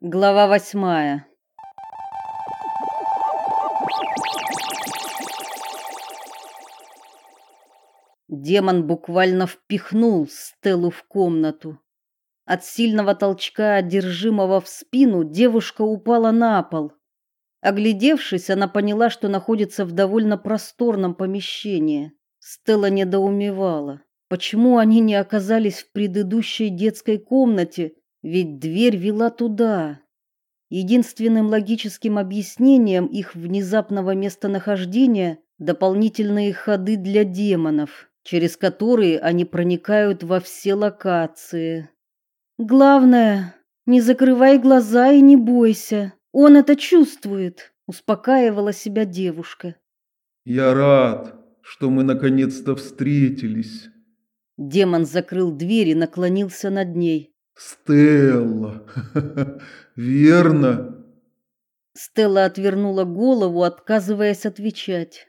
Глава восьмая. Демон буквально впихнул Стеллу в комнату. От сильного толчка, одержимого в спину, девушка упала на пол. Оглядевшись, она поняла, что находится в довольно просторном помещении. Стелла недоумевала, почему они не оказались в предыдущей детской комнате, ведь дверь вела туда. Единственным логическим объяснением их внезапного местонахождения дополнительные ходы для демонов, через которые они проникают во все локации. Главное, не закрывай глаза и не бойся. Он это чувствует, успокаивала себя девушка. Я рад, что мы наконец-то встретились. Демон закрыл дверь и наклонился над ней. Стелла. Верно? Стелла отвернула голову, отказываясь отвечать.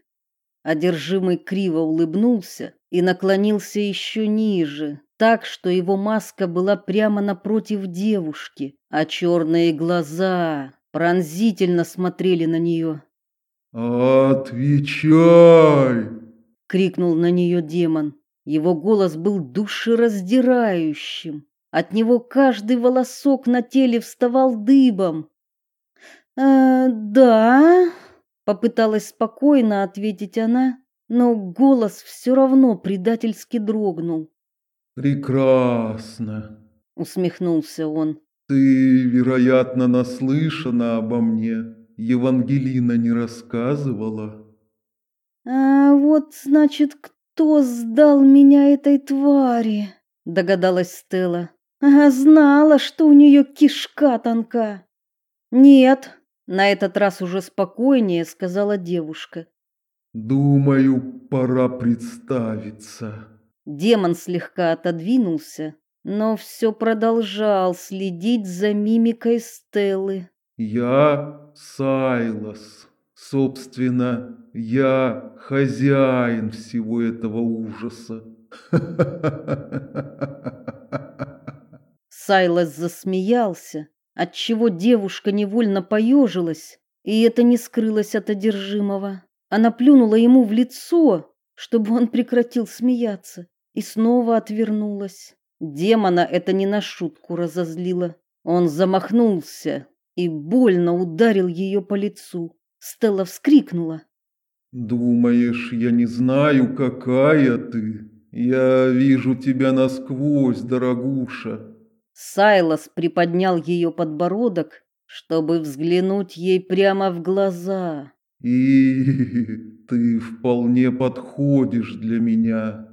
Одержимый криво улыбнулся и наклонился еще ниже, так, что его маска была прямо напротив девушки, а черные глаза пронзительно смотрели на нее. «Отвечай!» — крикнул на нее демон. Его голос был душераздирающим. От него каждый волосок на теле вставал дыбом. «Э, «Да», — попыталась спокойно ответить она, но голос все равно предательски дрогнул. Прекрасно, усмехнулся он. Ты, вероятно, наслышана обо мне. Евангелина не рассказывала. А вот, значит, кто сдал меня этой твари? догадалась Стелла. А знала, что у нее кишка тонка. Нет, на этот раз уже спокойнее сказала девушка. Думаю, пора представиться. Демон слегка отодвинулся, но все продолжал следить за мимикой Стеллы. Я Сайлас. Собственно, я хозяин всего этого ужаса. Сайлас засмеялся, отчего девушка невольно поежилась, и это не скрылось от одержимого. Она плюнула ему в лицо, чтобы он прекратил смеяться, и снова отвернулась. Демона это не на шутку разозлило. Он замахнулся и больно ударил ее по лицу. Стелла вскрикнула. Думаешь, я не знаю, какая ты? Я вижу тебя насквозь, дорогуша. Сайлас приподнял ее подбородок, чтобы взглянуть ей прямо в глаза. И ты вполне подходишь для меня.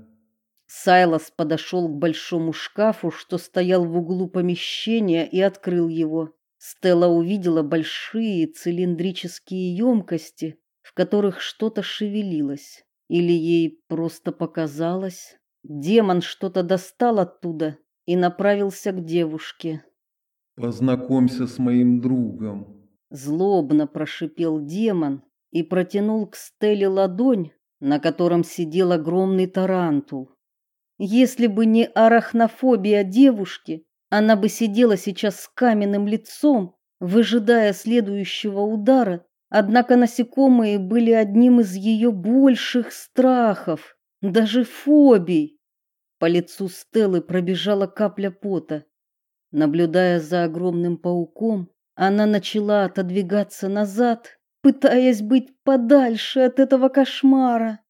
Сайлас подошел к большому шкафу, что стоял в углу помещения, и открыл его. Стелла увидела большие цилиндрические емкости, в которых что-то шевелилось. Или ей просто показалось. Демон что-то достал оттуда и направился к девушке. Познакомься с моим другом, злобно прошипел демон и протянул к Стелле ладонь, на котором сидел огромный тарантул. Если бы не арахнофобия девушки, она бы сидела сейчас с каменным лицом, выжидая следующего удара. Однако насекомые были одним из ее больших страхов, даже фобий. По лицу Стеллы пробежала капля пота. Наблюдая за огромным пауком, она начала отодвигаться назад, пытаясь быть подальше от этого кошмара.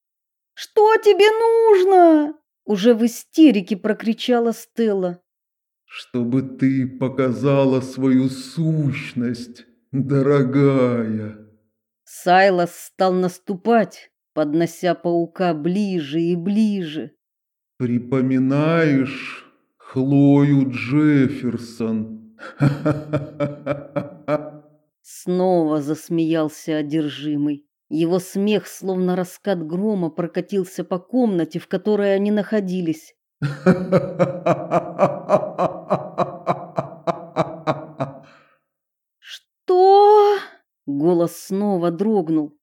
Что тебе нужно? Уже в истерике прокричала Стелла. Чтобы ты показала свою сущность, дорогая. Сайлас стал наступать, поднося паука ближе и ближе. Припоминаешь Хлою Джефферсон? Снова засмеялся одержимый. Его смех, словно раскат грома, прокатился по комнате, в которой они находились. Что? Голос снова дрогнул.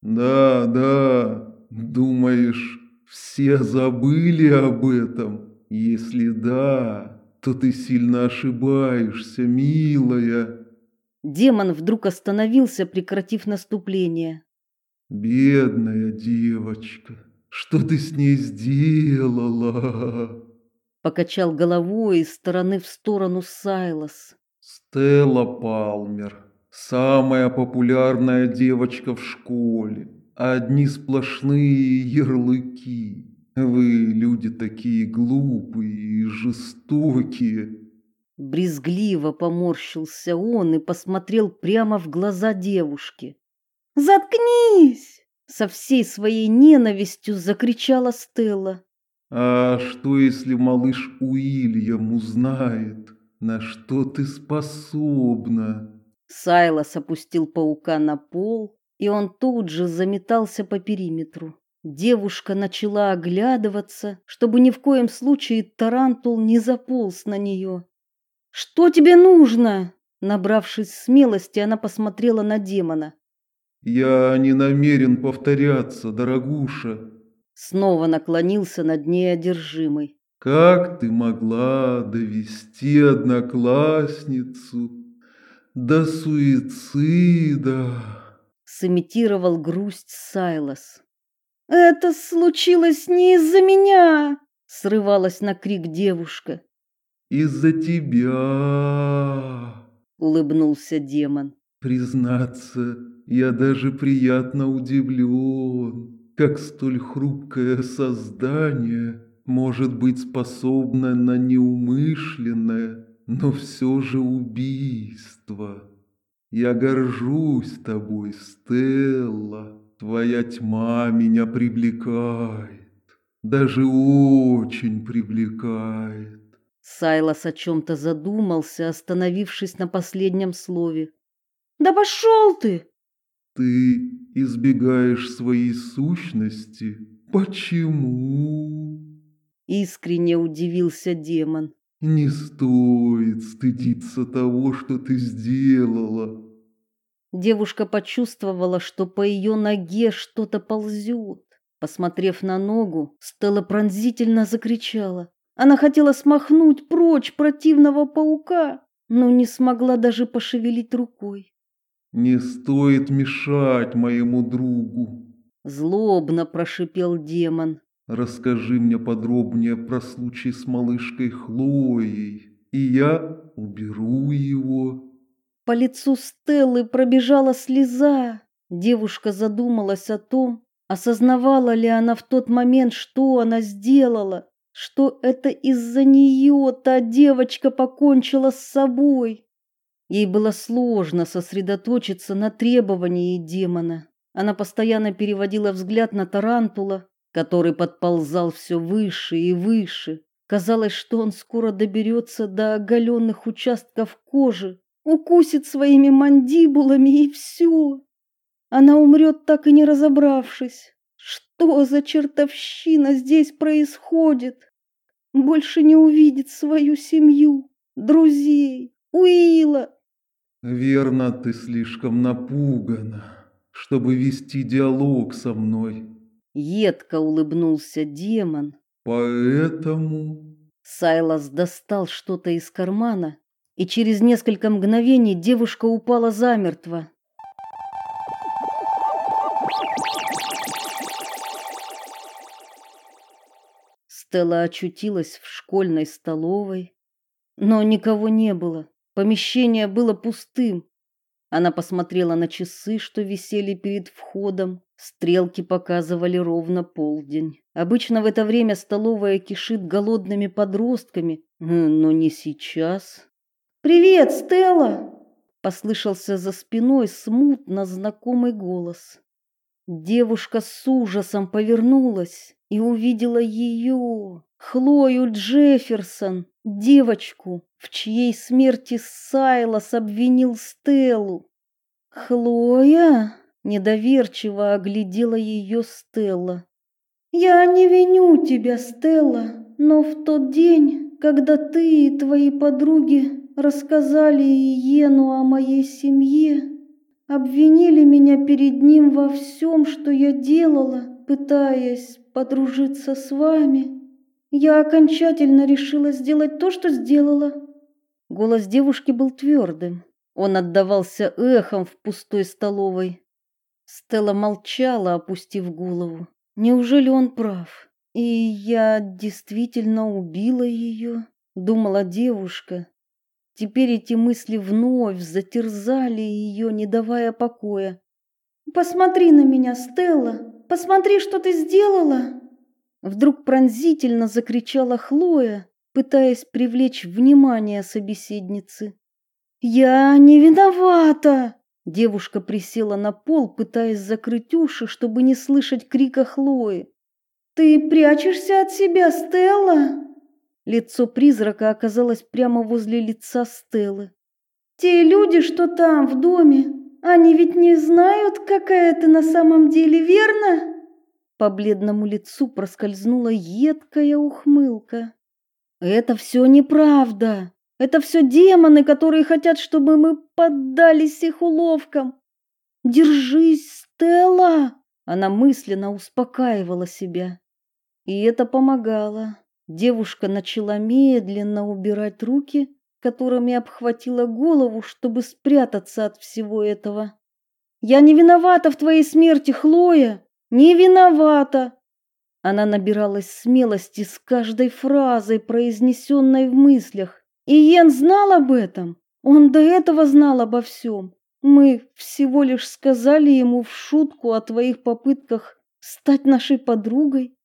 Да, да. Думаешь, все забыли об этом? Если да, что ты сильно ошибаешься, милая. Демон вдруг остановился, прекратив наступление. Бедная девочка, что ты с ней сделала? Покачал головой из стороны в сторону Сайлас. Стелла Палмер, самая популярная девочка в школе. Одни сплошные ярлыки. Вы, люди, такие глупые и жестокие. Брезгливо поморщился он и посмотрел прямо в глаза девушки. «Заткнись!» — со всей своей ненавистью закричала Стелла. «А что, если малыш Уильям узнает, на что ты способна?» Сайлас опустил паука на пол, и он тут же заметался по периметру. Девушка начала оглядываться, чтобы ни в коем случае тарантул не заполз на нее. «Что тебе нужно?» Набравшись смелости, она посмотрела на демона. «Я не намерен повторяться, дорогуша». Снова наклонился над ней одержимый. «Как ты могла довести одноклассницу до суицида?» Сымитировал грусть Сайлас. «Это случилось не из-за меня!» Срывалась на крик девушка. Из-за тебя, улыбнулся демон. Признаться, я даже приятно удивлен, как столь хрупкое создание может быть способно на неумышленное, но все же убийство. Я горжусь тобой, Стелла. Твоя тьма меня привлекает, даже очень привлекает. Сайлас о чем-то задумался, остановившись на последнем слове. «Да пошел ты!» «Ты избегаешь своей сущности? Почему?» Искренне удивился демон. «Не стоит стыдиться того, что ты сделала». Девушка почувствовала, что по ее ноге что-то ползет. Посмотрев на ногу, Стелла пронзительно закричала. Она хотела смахнуть прочь противного паука, но не смогла даже пошевелить рукой. Не стоит мешать моему другу, злобно прошипел демон. Расскажи мне подробнее про случай с малышкой Хлоей, и я уберу его. По лицу Стеллы пробежала слеза. Девушка задумалась о том, осознавала ли она в тот момент, что она сделала что это из-за нее та девочка покончила с собой. Ей было сложно сосредоточиться на требовании демона. Она постоянно переводила взгляд на тарантула, который подползал все выше и выше. Казалось, что он скоро доберется до оголенных участков кожи, укусит своими мандибулами и все. Она умрет, так и не разобравшись. Что за чертовщина здесь происходит? Больше не увидит свою семью, друзей, Уилла. Верно, ты слишком напугана, чтобы вести диалог со мной. Едко улыбнулся демон. Поэтому Сайлас достал что-то из кармана, и через несколько мгновений девушка упала замертво. Стелла очутилась в школьной столовой, но никого не было. Помещение было пустым. Она посмотрела на часы, что висели перед входом. Стрелки показывали ровно полдень. Обычно в это время столовая кишит голодными подростками, но не сейчас. «Привет, Стелла!» Послышался за спиной смутно знакомый голос. Девушка с ужасом повернулась и увидела ее, Хлою Джефферсон, девочку, в чьей смерти Сайлас обвинил Стеллу. Хлоя недоверчиво оглядела ее Стелла. Я не виню тебя, Стелла, но в тот день, когда ты и твои подруги рассказали Иену о моей семье, обвинили меня перед ним во всем, что я делала, пытаясь подружиться с вами, Я окончательно решила сделать то, что сделала. Голос девушки был твердым. Он отдавался эхом в пустой столовой. Стелла молчала, опустив голову. Неужели он прав? И я действительно убила ее? думала девушка. Теперь эти мысли вновь затерзали ее, не давая покоя. Посмотри на меня, Стелла. Посмотри, что ты сделала. Вдруг пронзительно закричала Хлоя, пытаясь привлечь внимание собеседницы. Я не виновата. Девушка присела на пол, пытаясь закрыть уши, чтобы не слышать крика Хлои. Ты прячешься от себя, Стелла? Лицо призрака оказалось прямо возле лица Стеллы. Те люди, что там в доме, они ведь не знают, какая ты на самом деле, верно? По бледному лицу проскользнула едкая ухмылка. Это все неправда. Это все демоны, которые хотят, чтобы мы поддались их уловкам. Держись, Стелла, она мысленно успокаивала себя. И это помогало. Девушка начала медленно убирать руки, которыми обхватила голову, чтобы спрятаться от всего этого. Я не виновата в твоей смерти, Хлоя, не виновата. Она набиралась смелости с каждой фразой, произнесенной в мыслях. И Йен знал об этом. Он до этого знал обо всем. Мы всего лишь сказали ему в шутку о твоих попытках стать нашей подругой.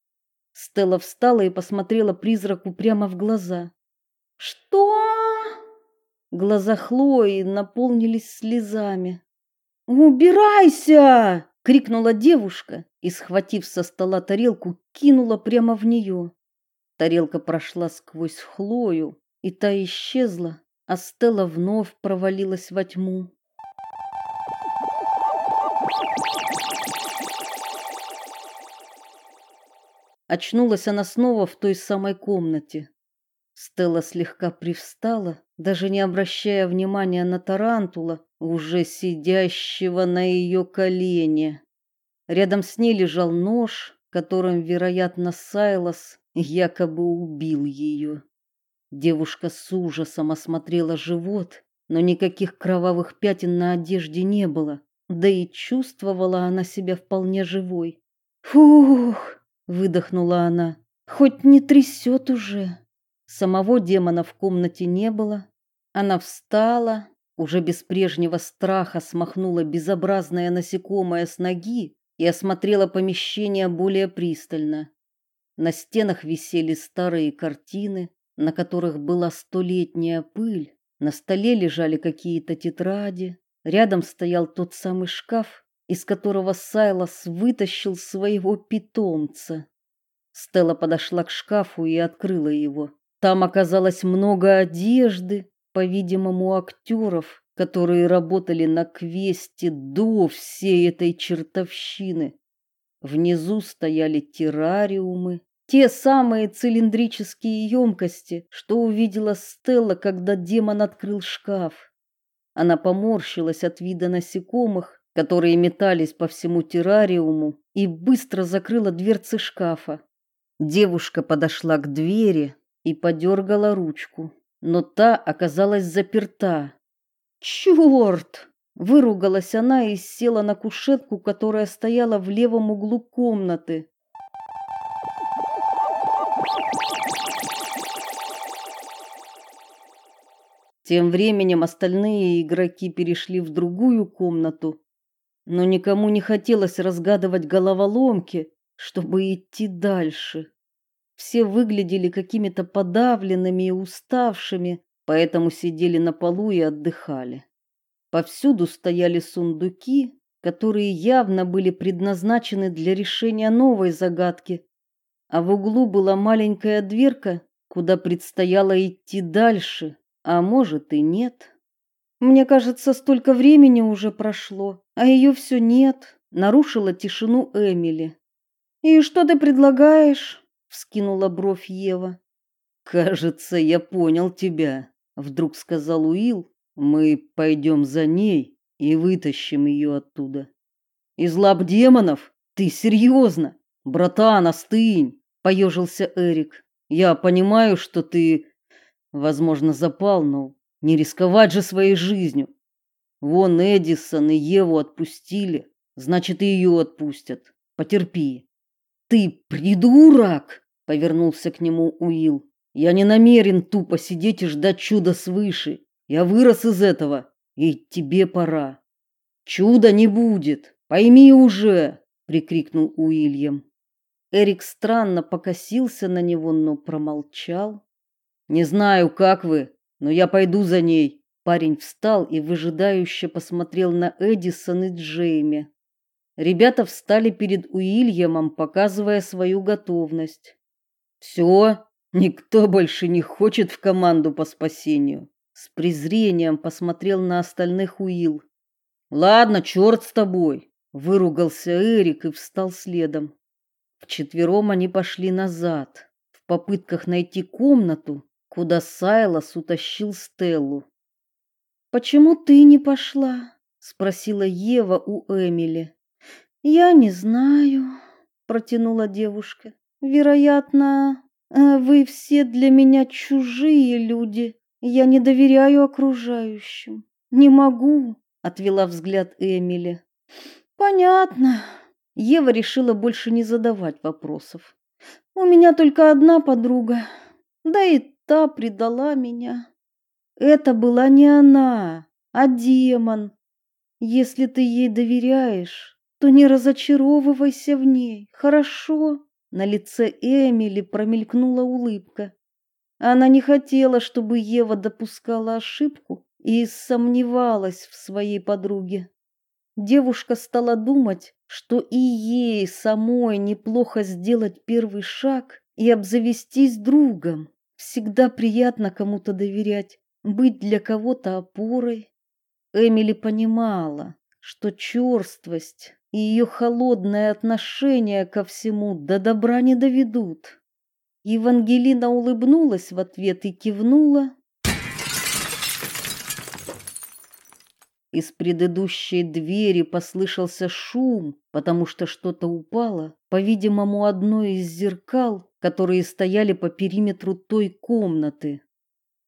Стелла встала и посмотрела призраку прямо в глаза. Что? Глаза Хлои наполнились слезами. Убирайся! крикнула девушка и, схватив со стола тарелку, кинула прямо в нее. Тарелка прошла сквозь Хлою, и та исчезла, а Стелла вновь провалилась во тьму. Очнулась она снова в той самой комнате. Стелла слегка привстала, даже не обращая внимания на тарантула, уже сидящего на ее колене. Рядом с ней лежал нож, которым, вероятно, Сайлас якобы убил ее. Девушка с ужасом осмотрела живот, но никаких кровавых пятен на одежде не было, да и чувствовала она себя вполне живой. Фух! Выдохнула она. Хоть не трясет уже. Самого демона в комнате не было. Она встала, уже без прежнего страха смахнула безобразное насекомое с ноги и осмотрела помещение более пристально. На стенах висели старые картины, на которых была столетняя пыль. На столе лежали какие-то тетради. Рядом стоял тот самый шкаф, из которого Сайлас вытащил своего питомца. Стелла подошла к шкафу и открыла его. Там оказалось много одежды, по-видимому, актеров, которые работали на квесте до всей этой чертовщины. Внизу стояли террариумы, те самые цилиндрические емкости, что увидела Стелла, когда демон открыл шкаф. Она поморщилась от вида насекомых, которые метались по всему террариуму, и быстро закрыла дверцы шкафа. Девушка подошла к двери и подергала ручку, но та оказалась заперта. Черт! выругалась она и села на кушетку, которая стояла в левом углу комнаты. Тем временем остальные игроки перешли в другую комнату но никому не хотелось разгадывать головоломки, чтобы идти дальше. Все выглядели какими-то подавленными и уставшими, поэтому сидели на полу и отдыхали. Повсюду стояли сундуки, которые явно были предназначены для решения новой загадки, а в углу была маленькая дверка, куда предстояло идти дальше, а может и нет. Мне кажется, столько времени уже прошло, а ее все нет, нарушила тишину Эмили. И что ты предлагаешь? вскинула бровь Ева. Кажется, я понял тебя, вдруг сказал Уилл. Мы пойдем за ней и вытащим ее оттуда. Из лап демонов? Ты серьезно? Братан, остынь, поежился Эрик. Я понимаю, что ты, возможно, запал, но не рисковать же своей жизнью. Вон Эдисон и Еву отпустили, значит, и ее отпустят. Потерпи. Ты придурок, повернулся к нему Уилл. Я не намерен тупо сидеть и ждать чуда свыше. Я вырос из этого, и тебе пора. Чуда не будет. Пойми уже, прикрикнул Уильям. Эрик странно покосился на него, но промолчал. Не знаю, как вы, но я пойду за ней. Парень встал и выжидающе посмотрел на Эдисон и Джейми. Ребята встали перед Уильямом, показывая свою готовность. Все, никто больше не хочет в команду по спасению. С презрением посмотрел на остальных Уилл. Ладно, черт с тобой, выругался Эрик и встал следом. Вчетвером они пошли назад, в попытках найти комнату, куда Сайлас утащил Стеллу. Почему ты не пошла? спросила Ева у Эмили. Я не знаю, протянула девушка. Вероятно, э, вы все для меня чужие люди. Я не доверяю окружающим. Не могу, отвела взгляд Эмили. Понятно. Ева решила больше не задавать вопросов. У меня только одна подруга. Да и та предала меня. Это была не она, а демон. Если ты ей доверяешь, то не разочаровывайся в ней. Хорошо? На лице Эмили промелькнула улыбка. Она не хотела, чтобы Ева допускала ошибку и сомневалась в своей подруге. Девушка стала думать, что и ей самой неплохо сделать первый шаг и обзавестись другом. Всегда приятно кому-то доверять, быть для кого-то опорой. Эмили понимала, что черствость и ее холодное отношение ко всему до добра не доведут. Евангелина улыбнулась в ответ и кивнула. Из предыдущей двери послышался шум, потому что что-то упало, по-видимому, одно из зеркал, которые стояли по периметру той комнаты.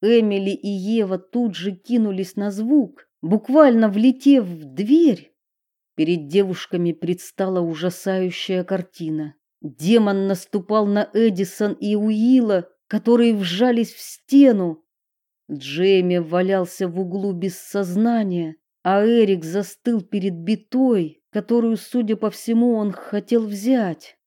Эмили и Ева тут же кинулись на звук, буквально влетев в дверь. Перед девушками предстала ужасающая картина. Демон наступал на Эдисон и Уилла, которые вжались в стену. Джейми валялся в углу без сознания, а Эрик застыл перед битой, которую, судя по всему, он хотел взять.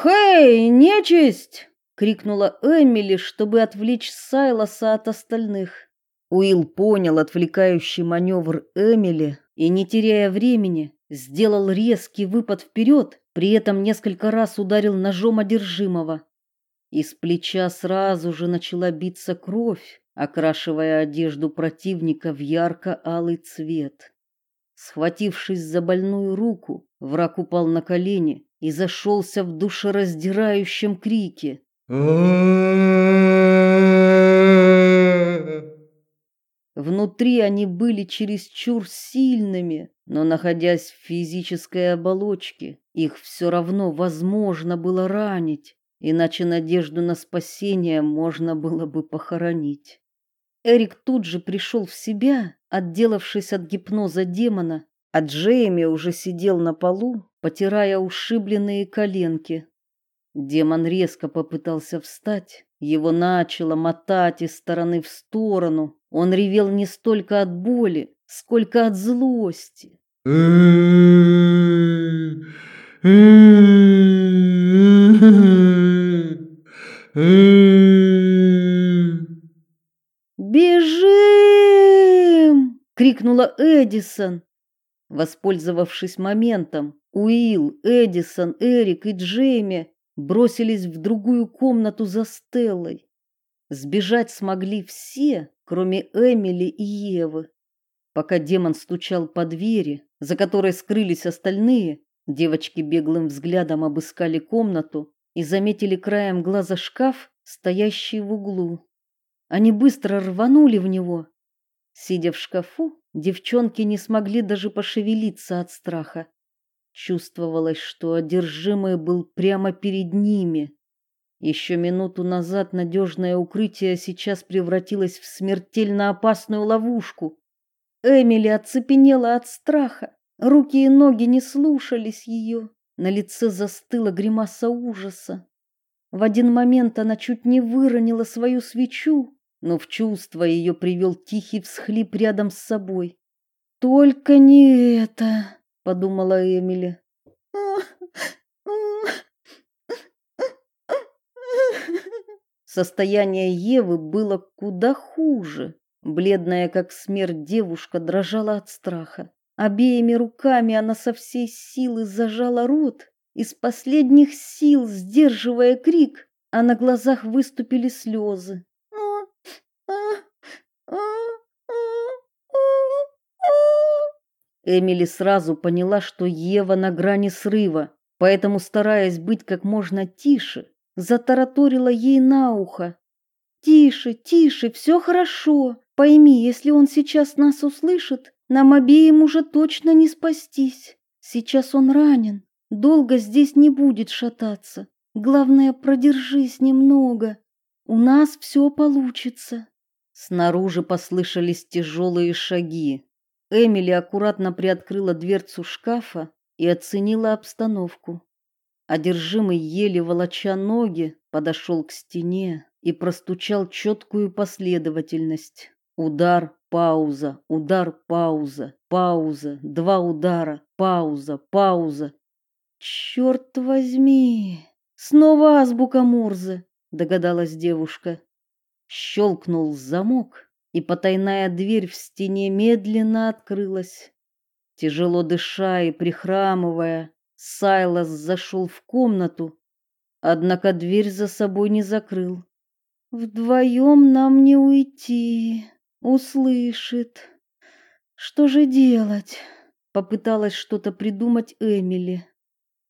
«Хей, нечисть!» — крикнула Эмили, чтобы отвлечь Сайлоса от остальных. Уилл понял отвлекающий маневр Эмили и, не теряя времени, сделал резкий выпад вперед, при этом несколько раз ударил ножом одержимого. Из плеча сразу же начала биться кровь, окрашивая одежду противника в ярко-алый цвет. Схватившись за больную руку, враг упал на колени и зашелся в душераздирающем крике. Внутри они были чересчур сильными, но находясь в физической оболочке, их все равно возможно было ранить, иначе надежду на спасение можно было бы похоронить. Эрик тут же пришел в себя, отделавшись от гипноза демона, а Джейми уже сидел на полу, потирая ушибленные коленки. Демон резко попытался встать, его начало мотать из стороны в сторону. Он ревел не столько от боли, сколько от злости. «Бежим!» — крикнула Эдисон. Воспользовавшись моментом, Уилл, Эдисон, Эрик и Джейми бросились в другую комнату за Стеллой. Сбежать смогли все, кроме Эмили и Евы. Пока демон стучал по двери, за которой скрылись остальные, девочки беглым взглядом обыскали комнату и заметили краем глаза шкаф, стоящий в углу. Они быстро рванули в него. Сидя в шкафу, девчонки не смогли даже пошевелиться от страха. Чувствовалось, что одержимый был прямо перед ними. Еще минуту назад надежное укрытие сейчас превратилось в смертельно опасную ловушку. Эмили оцепенела от страха. Руки и ноги не слушались ее. На лице застыла гримаса ужаса. В один момент она чуть не выронила свою свечу, но в чувство ее привел тихий всхлип рядом с собой. Только не это, подумала Эмили. Состояние Евы было куда хуже. Бледная как смерть девушка дрожала от страха. Обеими руками она со всей силы зажала рот, из последних сил сдерживая крик, а на глазах выступили слезы. Эмили сразу поняла, что Ева на грани срыва, поэтому, стараясь быть как можно тише, затараторила ей на ухо. «Тише, тише, все хорошо. Пойми, если он сейчас нас услышит, нам обеим уже точно не спастись. Сейчас он ранен, долго здесь не будет шататься. Главное, продержись немного. У нас все получится». Снаружи послышались тяжелые шаги. Эмили аккуратно приоткрыла дверцу шкафа и оценила обстановку. Одержимый еле волоча ноги, подошел к стене и простучал четкую последовательность. Удар, пауза, удар, пауза, пауза, два удара, пауза, пауза. Черт возьми! Снова азбука Мурзы, догадалась девушка. Щелкнул замок, и потайная дверь в стене медленно открылась. Тяжело дыша и прихрамывая, Сайлас зашел в комнату, однако дверь за собой не закрыл. Вдвоем нам не уйти, услышит. Что же делать? Попыталась что-то придумать Эмили.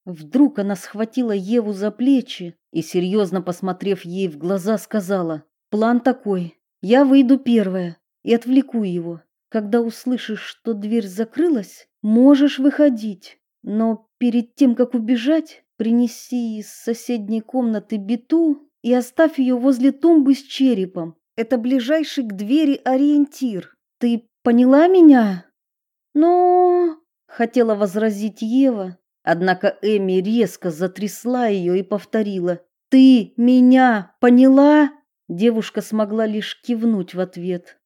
Вдруг она схватила Еву за плечи и, серьезно посмотрев ей в глаза, сказала, «План такой, я выйду первая и отвлеку его. Когда услышишь, что дверь закрылась, можешь выходить. Но перед тем, как убежать, принеси из соседней комнаты биту и оставь ее возле тумбы с черепом. Это ближайший к двери ориентир. Ты поняла меня? Ну, хотела возразить Ева, однако Эми резко затрясла ее и повторила: "Ты меня поняла?" Девушка смогла лишь кивнуть в ответ.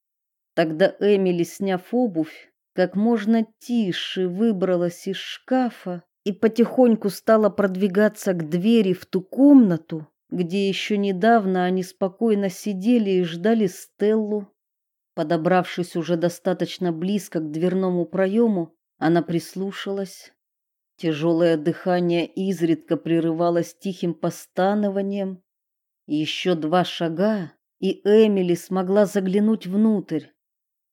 Тогда Эмили, сняв обувь, как можно тише выбралась из шкафа и потихоньку стала продвигаться к двери в ту комнату, где еще недавно они спокойно сидели и ждали Стеллу. Подобравшись уже достаточно близко к дверному проему, она прислушалась. Тяжелое дыхание изредка прерывалось тихим постанованием. Еще два шага, и Эмили смогла заглянуть внутрь.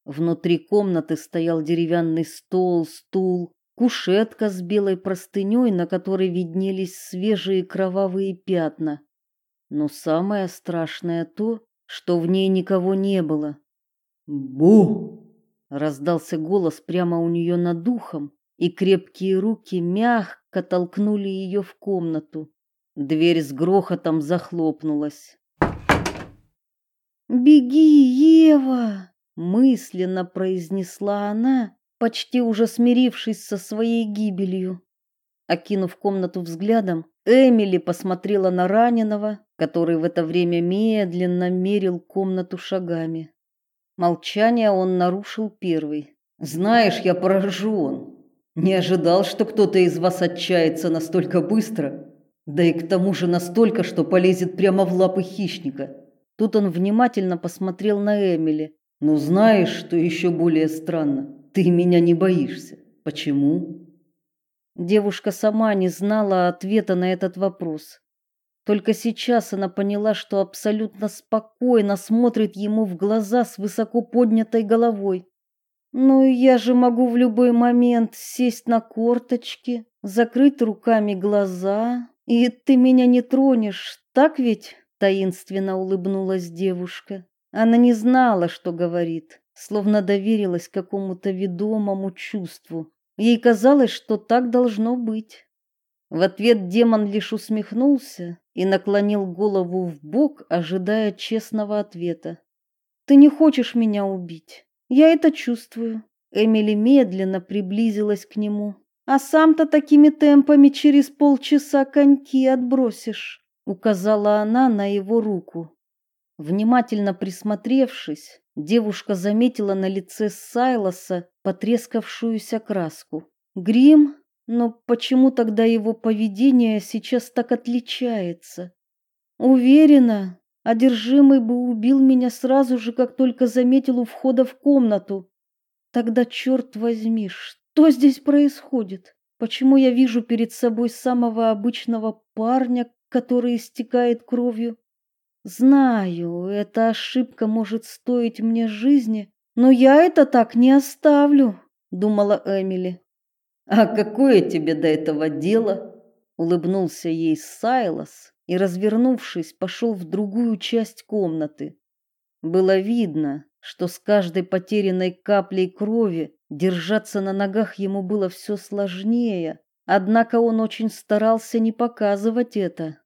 Внутри комнаты стоял деревянный стол, стул, кушетка с белой простыней, на которой виднелись свежие кровавые пятна. Но самое страшное то, что в ней никого не было. «Бу!» — раздался голос прямо у нее над духом, и крепкие руки мягко толкнули ее в комнату. Дверь с грохотом захлопнулась. «Беги, Ева!» мысленно произнесла она, почти уже смирившись со своей гибелью. Окинув комнату взглядом, Эмили посмотрела на раненого, который в это время медленно мерил комнату шагами. Молчание он нарушил первый. Знаешь, я поражен. Не ожидал, что кто-то из вас отчается настолько быстро, да и к тому же настолько, что полезет прямо в лапы хищника. Тут он внимательно посмотрел на Эмили, но знаешь, что еще более странно? Ты меня не боишься. Почему? Девушка сама не знала ответа на этот вопрос. Только сейчас она поняла, что абсолютно спокойно смотрит ему в глаза с высоко поднятой головой. Ну, я же могу в любой момент сесть на корточки, закрыть руками глаза, и ты меня не тронешь, так ведь? таинственно улыбнулась девушка. Она не знала, что говорит, словно доверилась какому-то ведомому чувству. Ей казалось, что так должно быть. В ответ демон лишь усмехнулся и наклонил голову в бок, ожидая честного ответа. Ты не хочешь меня убить. Я это чувствую. Эмили медленно приблизилась к нему. А сам-то такими темпами через полчаса коньки отбросишь, указала она на его руку. Внимательно присмотревшись, девушка заметила на лице Сайлоса потрескавшуюся краску. Грим, но почему тогда его поведение сейчас так отличается? Уверена, одержимый бы убил меня сразу же, как только заметил у входа в комнату. Тогда черт возьми, что здесь происходит? Почему я вижу перед собой самого обычного парня, который истекает кровью? Знаю, эта ошибка может стоить мне жизни, но я это так не оставлю, думала Эмили. А какое тебе до этого дело? улыбнулся ей Сайлас и, развернувшись, пошел в другую часть комнаты. Было видно, что с каждой потерянной каплей крови держаться на ногах ему было все сложнее, однако он очень старался не показывать это.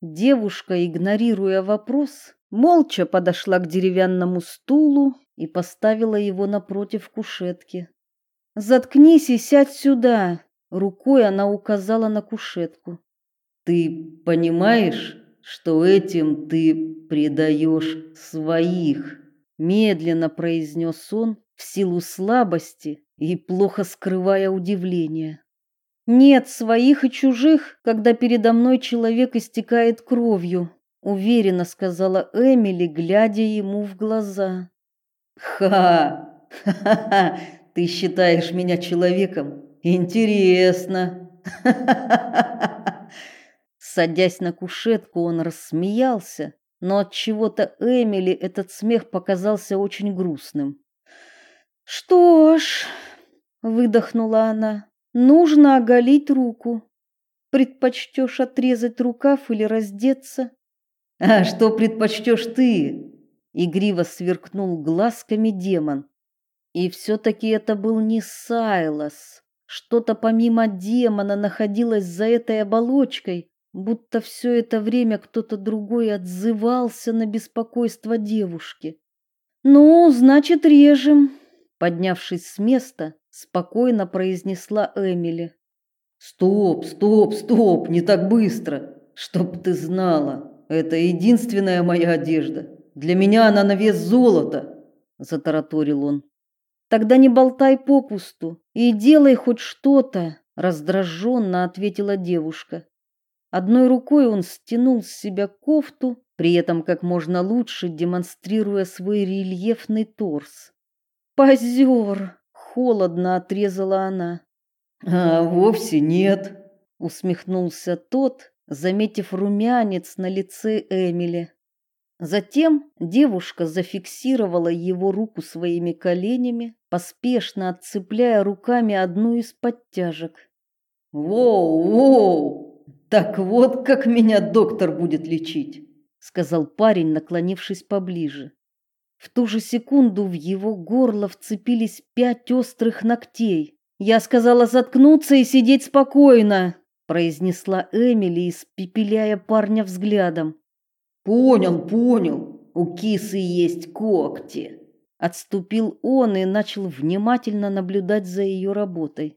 Девушка, игнорируя вопрос, молча подошла к деревянному стулу и поставила его напротив кушетки. Заткнись и сядь сюда, рукой она указала на кушетку. Ты понимаешь, что этим ты предаешь своих? медленно произнес он в силу слабости и плохо скрывая удивление. Нет своих и чужих, когда передо мной человек истекает кровью, уверенно сказала Эмили, глядя ему в глаза. Ха! Ха-ха! Ты считаешь меня человеком? Интересно. Садясь на кушетку, он рассмеялся но от чего-то Эмили этот смех показался очень грустным. Что ж, выдохнула она. Нужно оголить руку. Предпочтешь отрезать рукав или раздеться? А что предпочтешь ты? Игриво сверкнул глазками демон. И все таки это был не Сайлас. Что-то помимо демона находилось за этой оболочкой, будто все это время кто-то другой отзывался на беспокойство девушки. Ну, значит, режем, поднявшись с места, спокойно произнесла Эмили. Стоп, стоп, стоп, не так быстро. Чтоб ты знала, это единственная моя одежда. Для меня она на вес золота, затараторил он. Тогда не болтай попусту и делай хоть что-то, раздраженно ответила девушка. Одной рукой он стянул с себя кофту, при этом как можно лучше демонстрируя свой рельефный торс. «Позер!» — холодно отрезала она. «А вовсе нет!» — усмехнулся тот, заметив румянец на лице Эмили. Затем девушка зафиксировала его руку своими коленями, поспешно отцепляя руками одну из подтяжек. «Воу-воу!» Так вот, как меня доктор будет лечить, сказал парень, наклонившись поближе. В ту же секунду в его горло вцепились пять острых ногтей. Я сказала заткнуться и сидеть спокойно, произнесла Эмили, испепеляя парня взглядом. Понял, понял. У кисы есть когти. Отступил он и начал внимательно наблюдать за ее работой.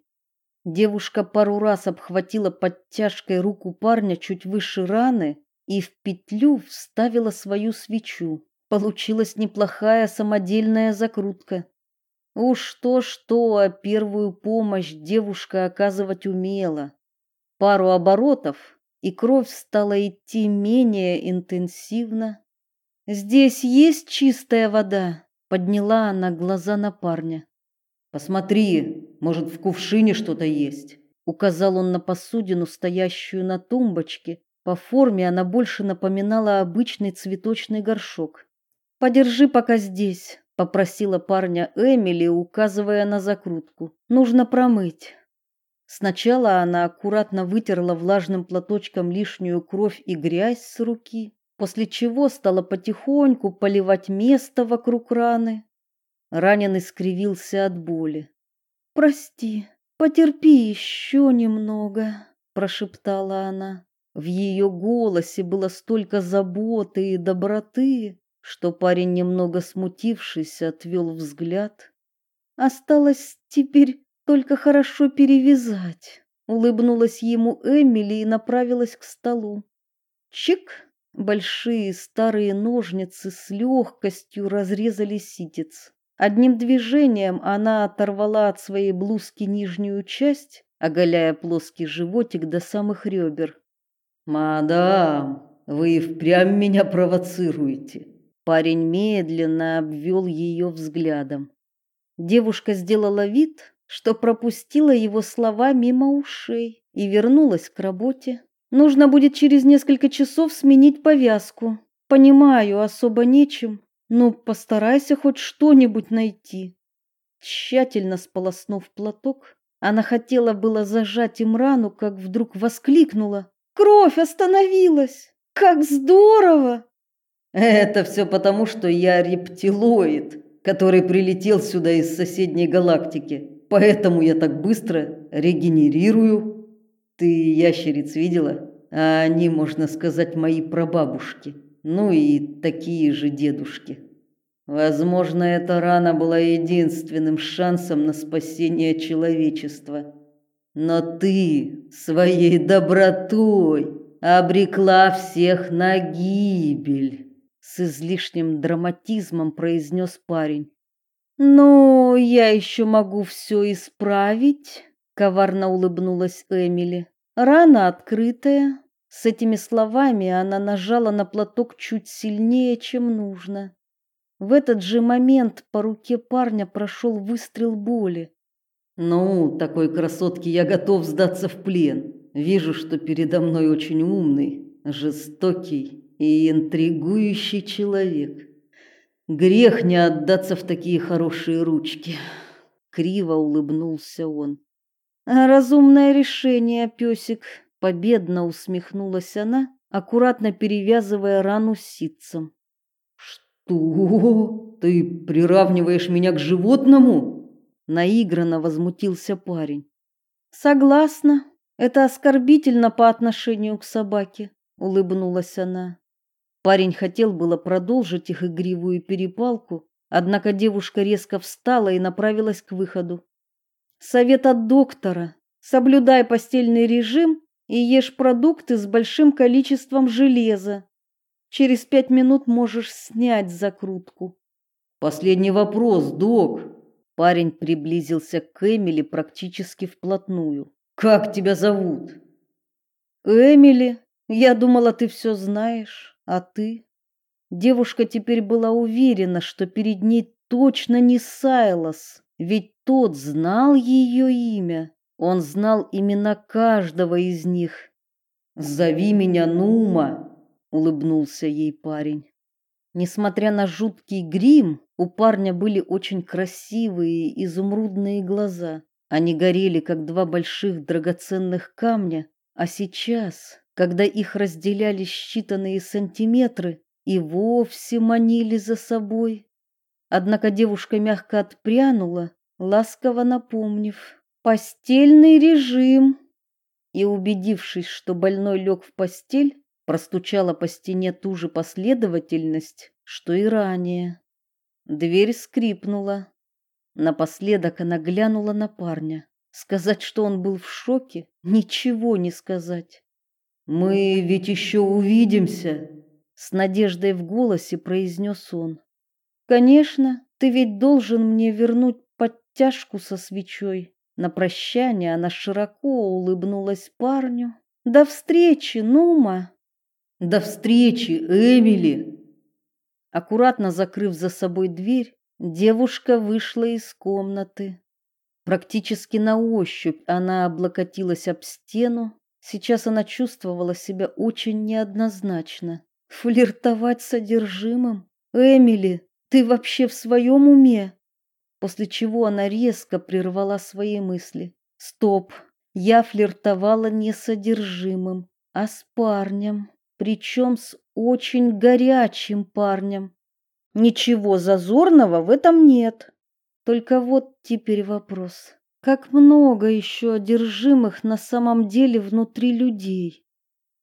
Девушка пару раз обхватила подтяжкой руку парня чуть выше раны и в петлю вставила свою свечу. Получилась неплохая самодельная закрутка. Уж что-что, а первую помощь девушка оказывать умела. Пару оборотов, и кровь стала идти менее интенсивно. Здесь есть чистая вода, подняла она глаза на парня. Посмотри, может, в кувшине что-то есть. Указал он на посудину, стоящую на тумбочке. По форме она больше напоминала обычный цветочный горшок. Подержи пока здесь, попросила парня Эмили, указывая на закрутку. Нужно промыть. Сначала она аккуратно вытерла влажным платочком лишнюю кровь и грязь с руки, после чего стала потихоньку поливать место вокруг раны. Раненый скривился от боли. Прости, потерпи еще немного, прошептала она. В ее голосе было столько заботы и доброты, что парень, немного смутившись, отвел взгляд. Осталось теперь только хорошо перевязать. Улыбнулась ему Эмили и направилась к столу. Чик! Большие старые ножницы с легкостью разрезали ситец. Одним движением она оторвала от своей блузки нижнюю часть, оголяя плоский животик до самых ребер. «Мадам, вы впрямь меня провоцируете!» Парень медленно обвел ее взглядом. Девушка сделала вид, что пропустила его слова мимо ушей и вернулась к работе. Нужно будет через несколько часов сменить повязку. Понимаю, особо нечем, но постарайся хоть что-нибудь найти. Тщательно сполоснув платок, она хотела было зажать им рану, как вдруг воскликнула: "Кровь остановилась! Как здорово!" Это все потому, что я рептилоид, который прилетел сюда из соседней галактики. Поэтому я так быстро регенерирую. Ты ящериц видела? А они, можно сказать, мои прабабушки. Ну и такие же дедушки. Возможно, эта рана была единственным шансом на спасение человечества. Но ты своей добротой обрекла всех на гибель, с излишним драматизмом произнес парень. "Ну, я еще могу все исправить", коварно улыбнулась Эмили. Рана открытая. С этими словами она нажала на платок чуть сильнее, чем нужно. В этот же момент по руке парня прошел выстрел боли. Ну, такой красотке я готов сдаться в плен. Вижу, что передо мной очень умный, жестокий и интригующий человек. Грех не отдаться в такие хорошие ручки. Криво улыбнулся он. Разумное решение, песик, победно усмехнулась она, аккуратно перевязывая рану ситцем. Что? Ты приравниваешь меня к животному? наигранно возмутился парень. Согласна. Это оскорбительно по отношению к собаке, улыбнулась она. Парень хотел было продолжить их игривую перепалку, однако девушка резко встала и направилась к выходу. Совет от доктора. Соблюдай постельный режим и ешь продукты с большим количеством железа. Через пять минут можешь снять закрутку. Последний вопрос, док. Парень приблизился к Эмили практически вплотную. Как тебя зовут? Эмили. Я думала, ты все знаешь, а ты? Девушка теперь была уверена, что перед ней точно не Сайлас, ведь тот знал ее имя. Он знал имена каждого из них. "Зови меня Нума", улыбнулся ей парень. Несмотря на жуткий грим, у парня были очень красивые изумрудные глаза. Они горели как два больших драгоценных камня, а сейчас, когда их разделяли считанные сантиметры, и вовсе манили за собой. Однако девушка мягко отпрянула, ласково напомнив: "Постельный режим". И убедившись, что больной лег в постель, простучала по стене ту же последовательность, что и ранее. Дверь скрипнула. Напоследок она глянула на парня. Сказать, что он был в шоке, ничего не сказать. Мы ведь еще увидимся, с надеждой в голосе произнес он. Конечно, ты ведь должен мне вернуть подтяжку со свечой. На прощание она широко улыбнулась парню. До встречи, Нума. До встречи, Эмили. Аккуратно закрыв за собой дверь, девушка вышла из комнаты. Практически на ощупь она облокотилась об стену. Сейчас она чувствовала себя очень неоднозначно. Флиртовать с содержимым? Эмили, ты вообще в своем уме? После чего она резко прервала свои мысли. Стоп. Я флиртовала не с содержимым, а с парнем, причем с очень горячим парнем. Ничего зазорного в этом нет. Только вот теперь вопрос: Как много еще одержимых на самом деле внутри людей.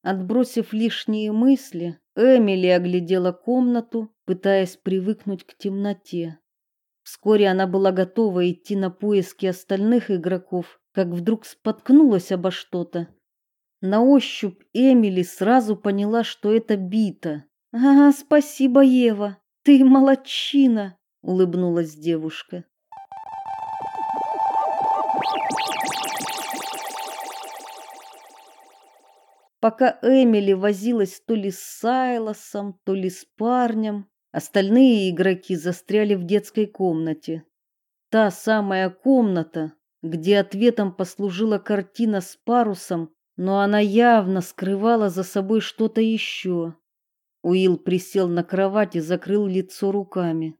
Отбросив лишние мысли, Эмили оглядела комнату, пытаясь привыкнуть к темноте. Вскоре она была готова идти на поиски остальных игроков, как вдруг споткнулась обо что-то. На ощупь Эмили сразу поняла, что это бита. «А, спасибо, Ева, ты молодчина!» — улыбнулась девушка. Пока Эмили возилась то ли с Сайлосом, то ли с парнем, остальные игроки застряли в детской комнате. Та самая комната, где ответом послужила картина с парусом, но она явно скрывала за собой что-то еще. Уилл присел на кровать и закрыл лицо руками.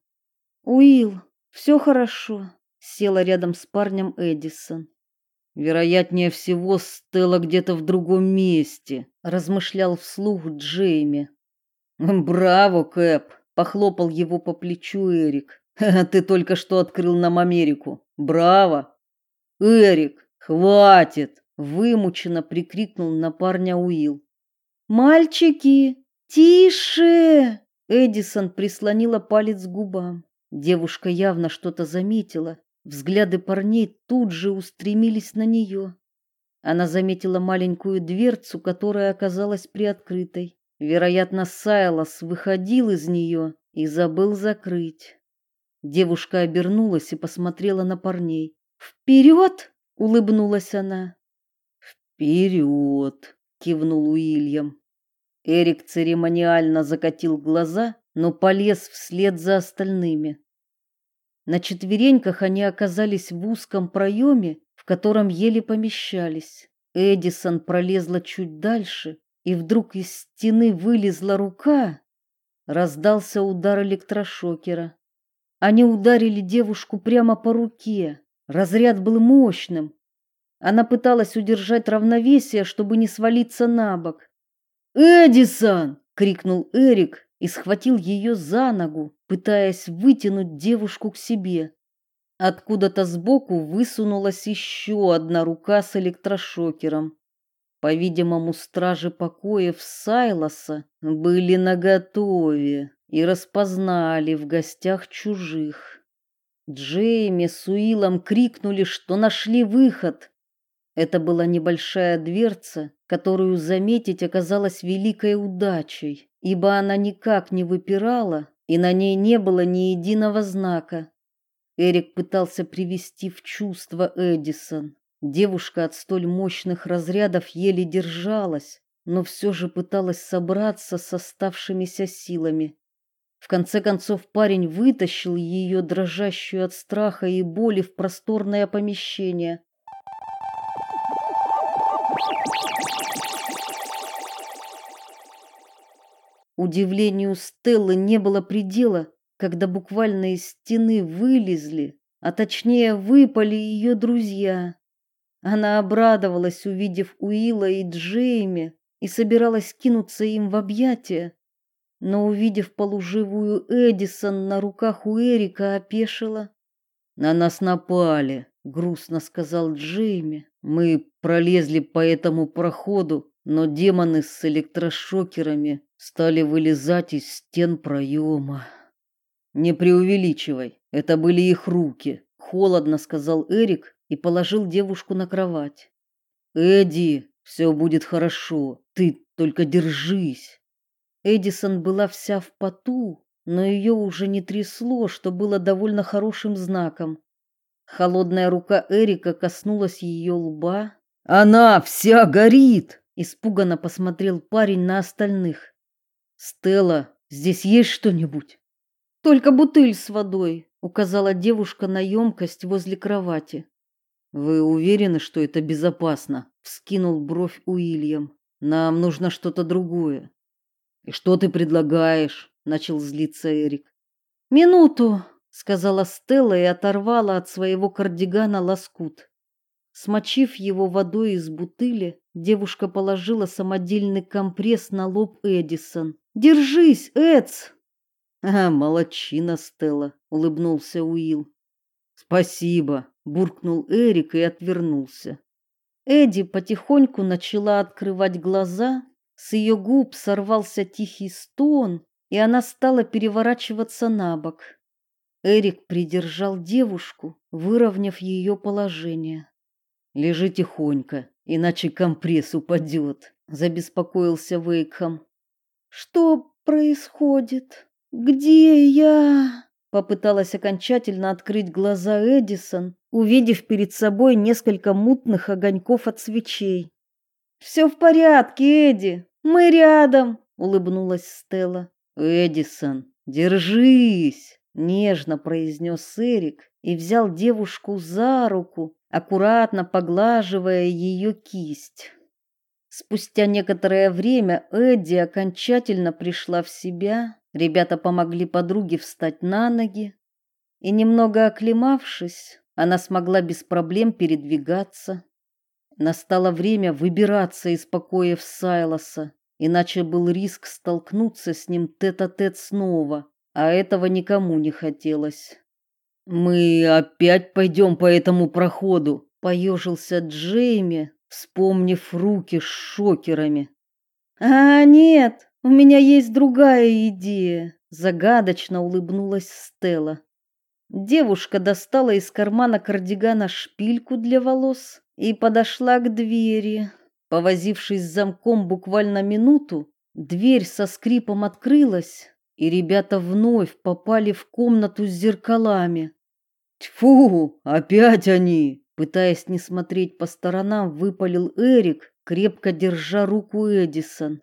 Уилл, все хорошо, села рядом с парнем Эдисон. Вероятнее всего, Стелла где-то в другом месте, размышлял вслух Джейми. Браво, Кэп, похлопал его по плечу Эрик. Ты только что открыл нам Америку. Браво. Эрик, хватит, вымученно прикрикнул на парня Уилл. Мальчики, тише! Эдисон прислонила палец к губам. Девушка явно что-то заметила Взгляды парней тут же устремились на нее. Она заметила маленькую дверцу, которая оказалась приоткрытой. Вероятно, Сайлас выходил из нее и забыл закрыть. Девушка обернулась и посмотрела на парней. «Вперед!» — улыбнулась она. «Вперед!» — кивнул Уильям. Эрик церемониально закатил глаза, но полез вслед за остальными. На четвереньках они оказались в узком проеме, в котором еле помещались. Эдисон пролезла чуть дальше, и вдруг из стены вылезла рука. Раздался удар электрошокера. Они ударили девушку прямо по руке. Разряд был мощным. Она пыталась удержать равновесие, чтобы не свалиться на бок. "Эдисон!" крикнул Эрик и схватил ее за ногу, пытаясь вытянуть девушку к себе. Откуда-то сбоку высунулась еще одна рука с электрошокером. По-видимому, стражи покоев Сайлоса были наготове и распознали в гостях чужих. Джейми с Уиллом крикнули, что нашли выход. Это была небольшая дверца, которую заметить оказалось великой удачей, ибо она никак не выпирала, и на ней не было ни единого знака. Эрик пытался привести в чувство Эдисон. Девушка от столь мощных разрядов еле держалась, но все же пыталась собраться с оставшимися силами. В конце концов парень вытащил ее дрожащую от страха и боли в просторное помещение. Удивлению Стеллы не было предела, когда буквально из стены вылезли, а точнее выпали ее друзья. Она обрадовалась, увидев Уилла и Джейми, и собиралась кинуться им в объятия, но увидев полуживую Эдисон на руках у Эрика, опешила. На нас напали, грустно сказал Джейми. Мы пролезли по этому проходу, но демоны с электрошокерами стали вылезать из стен проема. Не преувеличивай, это были их руки, холодно сказал Эрик и положил девушку на кровать. Эдди, все будет хорошо. Ты только держись. Эдисон была вся в поту, но ее уже не трясло, что было довольно хорошим знаком. Холодная рука Эрика коснулась ее лба. Она вся горит, испуганно посмотрел парень на остальных. Стелла, здесь есть что-нибудь? Только бутыль с водой, указала девушка на емкость возле кровати. Вы уверены, что это безопасно? вскинул бровь Уильям. Нам нужно что-то другое. И что ты предлагаешь? начал злиться Эрик. Минуту, сказала Стелла и оторвала от своего кардигана лоскут. Смочив его водой из бутыли, девушка положила самодельный компресс на лоб Эдисон. Держись, Эц. А, молодчина, Стелла, улыбнулся Уилл. Спасибо, буркнул Эрик и отвернулся. Эдди потихоньку начала открывать глаза, с ее губ сорвался тихий стон, и она стала переворачиваться на бок. Эрик придержал девушку, выровняв ее положение. Лежи тихонько, иначе компресс упадет», — забеспокоился Вейкхам. Что происходит? Где я? Попыталась окончательно открыть глаза Эдисон, увидев перед собой несколько мутных огоньков от свечей. «Все в порядке, Эди. Мы рядом, улыбнулась Стелла. Эдисон, держись, нежно произнес Эрик и взял девушку за руку, аккуратно поглаживая ее кисть. Спустя некоторое время Эдди окончательно пришла в себя. Ребята помогли подруге встать на ноги, и немного оклемавшись, она смогла без проблем передвигаться. Настало время выбираться из покоев Сайлоса, иначе был риск столкнуться с ним тет-а-тет -тет снова, а этого никому не хотелось. Мы опять пойдем по этому проходу, поежился Джейми, вспомнив руки с шокерами. А нет, у меня есть другая идея, загадочно улыбнулась Стелла. Девушка достала из кармана кардигана шпильку для волос и подошла к двери. Повозившись с замком буквально минуту, дверь со скрипом открылась, и ребята вновь попали в комнату с зеркалами. Тьфу, опять они, Пытаясь не смотреть по сторонам, выпалил Эрик, крепко держа руку Эдисон.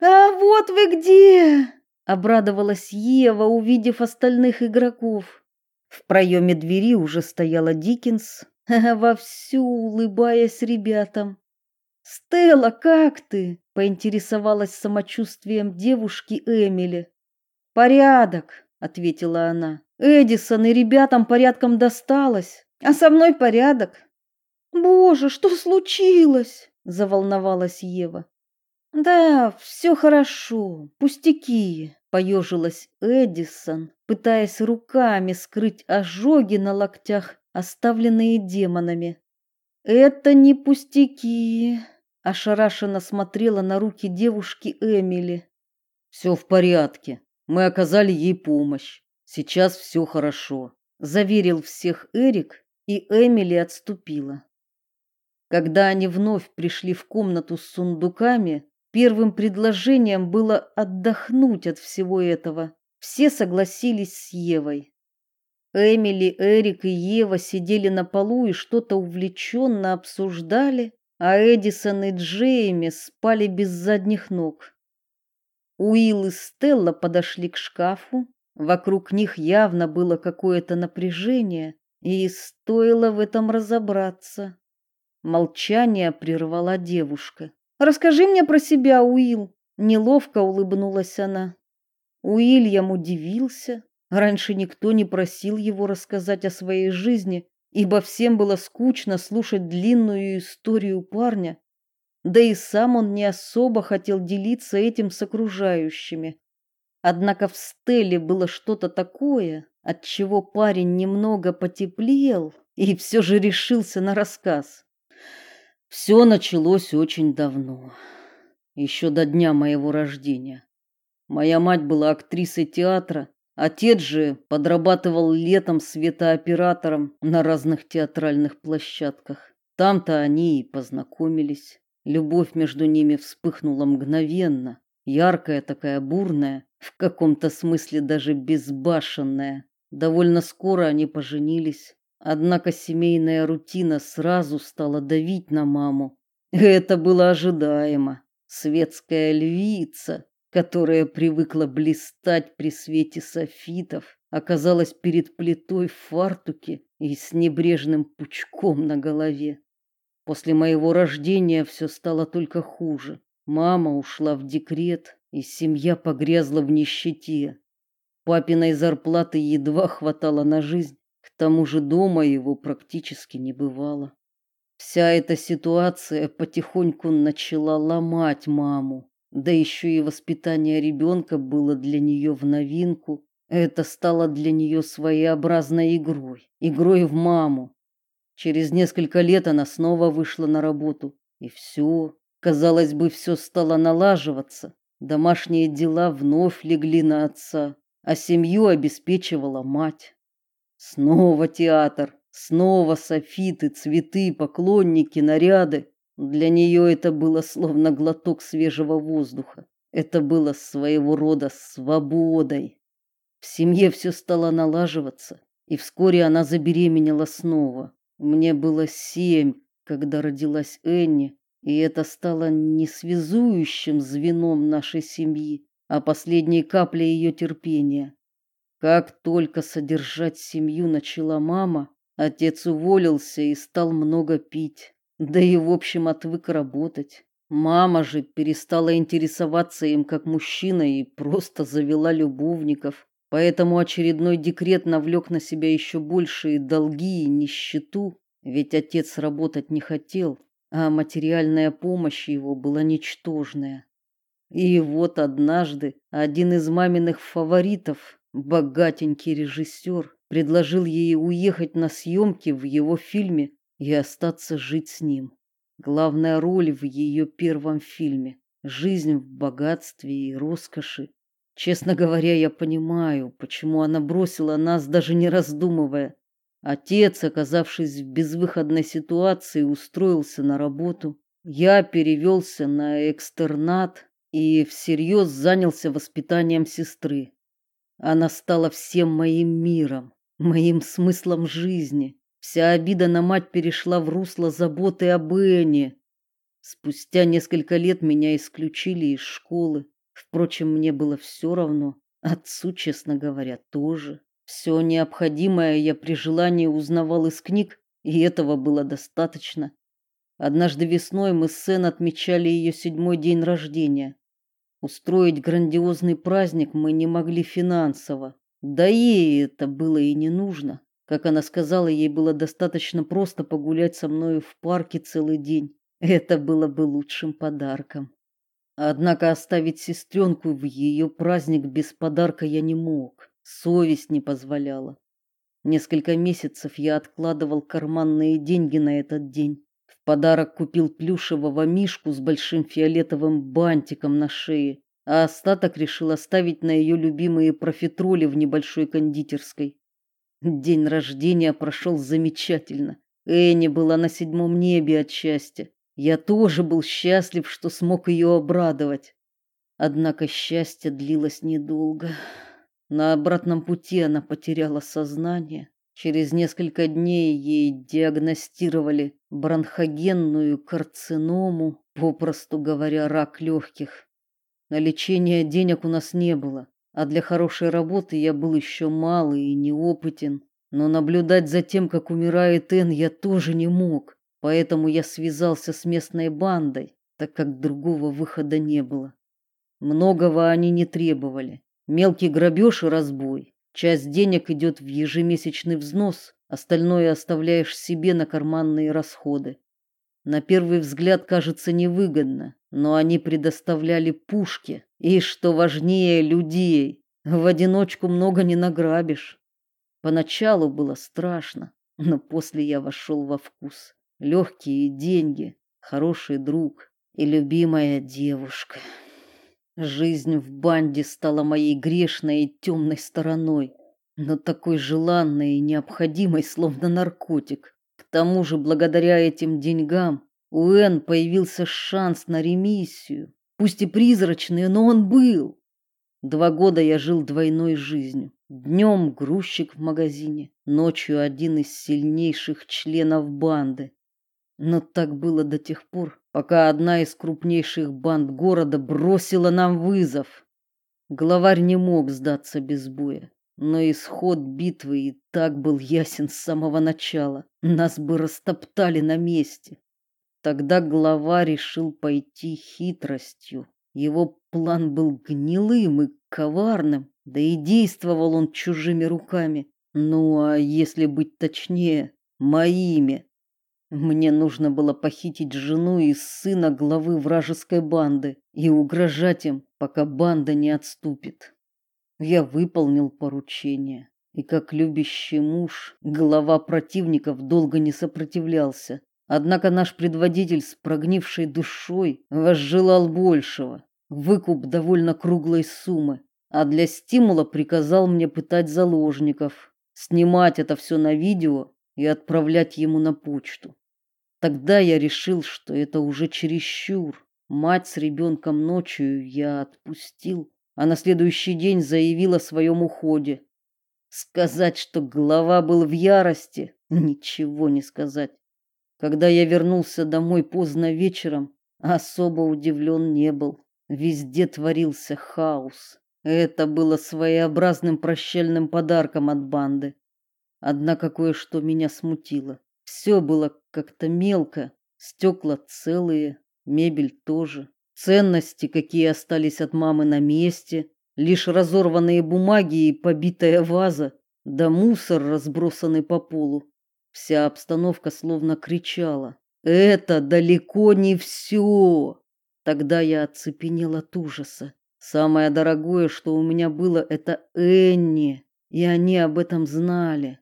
«А вот вы где!» — обрадовалась Ева, увидев остальных игроков. В проеме двери уже стояла Диккенс, вовсю улыбаясь ребятам. «Стелла, как ты?» — поинтересовалась самочувствием девушки Эмили. «Порядок», — ответила она. «Эдисон и ребятам порядком досталось. А со мной порядок. Боже, что случилось? заволновалась Ева. Да, все хорошо, пустяки, поежилась Эдисон, пытаясь руками скрыть ожоги на локтях, оставленные демонами. Это не пустяки, ошарашенно смотрела на руки девушки Эмили. Все в порядке. Мы оказали ей помощь. Сейчас все хорошо, заверил всех Эрик и Эмили отступила. Когда они вновь пришли в комнату с сундуками, первым предложением было отдохнуть от всего этого. Все согласились с Евой. Эмили, Эрик и Ева сидели на полу и что-то увлеченно обсуждали, а Эдисон и Джейми спали без задних ног. Уилл и Стелла подошли к шкафу. Вокруг них явно было какое-то напряжение, и стоило в этом разобраться. Молчание прервала девушка. Расскажи мне про себя, Уилл, неловко улыбнулась она. Уильям удивился. Раньше никто не просил его рассказать о своей жизни, ибо всем было скучно слушать длинную историю парня. Да и сам он не особо хотел делиться этим с окружающими. Однако в Стелле было что-то такое, от чего парень немного потеплел и все же решился на рассказ. Все началось очень давно, еще до дня моего рождения. Моя мать была актрисой театра, отец же подрабатывал летом светооператором на разных театральных площадках. Там-то они и познакомились. Любовь между ними вспыхнула мгновенно, яркая такая, бурная, в каком-то смысле даже безбашенная. Довольно скоро они поженились, однако семейная рутина сразу стала давить на маму. Это было ожидаемо. Светская львица, которая привыкла блистать при свете софитов, оказалась перед плитой в фартуке и с небрежным пучком на голове. После моего рождения все стало только хуже. Мама ушла в декрет, и семья погрязла в нищете. Папиной зарплаты едва хватало на жизнь, к тому же дома его практически не бывало. Вся эта ситуация потихоньку начала ломать маму. Да еще и воспитание ребенка было для нее в новинку. Это стало для нее своеобразной игрой, игрой в маму. Через несколько лет она снова вышла на работу, и все, казалось бы, все стало налаживаться. Домашние дела вновь легли на отца, а семью обеспечивала мать. Снова театр, снова софиты, цветы, поклонники, наряды. Для нее это было словно глоток свежего воздуха. Это было своего рода свободой. В семье все стало налаживаться, и вскоре она забеременела снова. Мне было семь, когда родилась Энни, и это стало не связующим звеном нашей семьи, а последней каплей ее терпения. Как только содержать семью начала мама, отец уволился и стал много пить, да и в общем отвык работать. Мама же перестала интересоваться им как мужчина и просто завела любовников. Поэтому очередной декрет навлек на себя еще большие долги и нищету, ведь отец работать не хотел, а материальная помощь его была ничтожная. И вот однажды один из маминых фаворитов, богатенький режиссер, предложил ей уехать на съемки в его фильме и остаться жить с ним. Главная роль в ее первом фильме жизнь в богатстве и роскоши Честно говоря, я понимаю, почему она бросила нас, даже не раздумывая. Отец, оказавшись в безвыходной ситуации, устроился на работу. Я перевелся на экстернат и всерьез занялся воспитанием сестры. Она стала всем моим миром, моим смыслом жизни. Вся обида на мать перешла в русло заботы об Энне. Спустя несколько лет меня исключили из школы. Впрочем, мне было все равно. Отцу, честно говоря, тоже. Все необходимое я при желании узнавал из книг, и этого было достаточно. Однажды весной мы с Сен отмечали ее седьмой день рождения. Устроить грандиозный праздник мы не могли финансово. Да ей это было и не нужно. Как она сказала, ей было достаточно просто погулять со мной в парке целый день. Это было бы лучшим подарком. Однако оставить сестренку в ее праздник без подарка я не мог. Совесть не позволяла. Несколько месяцев я откладывал карманные деньги на этот день. В подарок купил плюшевого мишку с большим фиолетовым бантиком на шее, а остаток решил оставить на ее любимые профитроли в небольшой кондитерской. День рождения прошел замечательно. Энни была на седьмом небе от счастья. Я тоже был счастлив, что смог ее обрадовать. Однако счастье длилось недолго. На обратном пути она потеряла сознание. Через несколько дней ей диагностировали бронхогенную карциному, попросту говоря, рак легких. На лечение денег у нас не было, а для хорошей работы я был еще малый и неопытен. Но наблюдать за тем, как умирает Эн, я тоже не мог. Поэтому я связался с местной бандой, так как другого выхода не было. Многого они не требовали. Мелкий грабеж и разбой. Часть денег идет в ежемесячный взнос, остальное оставляешь себе на карманные расходы. На первый взгляд кажется невыгодно, но они предоставляли пушки и, что важнее, людей. В одиночку много не награбишь. Поначалу было страшно, но после я вошел во вкус легкие деньги, хороший друг и любимая девушка. Жизнь в банде стала моей грешной и темной стороной, но такой желанной и необходимой, словно наркотик. К тому же, благодаря этим деньгам у Эн появился шанс на ремиссию, пусть и призрачный, но он был. Два года я жил двойной жизнью. Днем грузчик в магазине, ночью один из сильнейших членов банды. Но так было до тех пор, пока одна из крупнейших банд города бросила нам вызов. Главарь не мог сдаться без боя, но исход битвы и так был ясен с самого начала. Нас бы растоптали на месте. Тогда глава решил пойти хитростью. Его план был гнилым и коварным, да и действовал он чужими руками. Ну, а если быть точнее, моими. Мне нужно было похитить жену и сына главы вражеской банды и угрожать им, пока банда не отступит. Я выполнил поручение. И как любящий муж, глава противников долго не сопротивлялся. Однако наш предводитель с прогнившей душой возжелал большего. Выкуп довольно круглой суммы, а для стимула приказал мне пытать заложников, снимать это все на видео и отправлять ему на почту. Тогда я решил, что это уже чересчур. Мать с ребенком ночью я отпустил, а на следующий день заявил о своем уходе. Сказать, что глава был в ярости, ничего не сказать. Когда я вернулся домой поздно вечером, особо удивлен не был. Везде творился хаос. Это было своеобразным прощальным подарком от банды. Однако кое-что меня смутило. Все было как-то мелко, стекла целые, мебель тоже. Ценности, какие остались от мамы на месте, лишь разорванные бумаги и побитая ваза, да мусор, разбросанный по полу. Вся обстановка словно кричала: "Это далеко не все!" Тогда я оцепенел от ужаса. Самое дорогое, что у меня было, это Энни, и они об этом знали.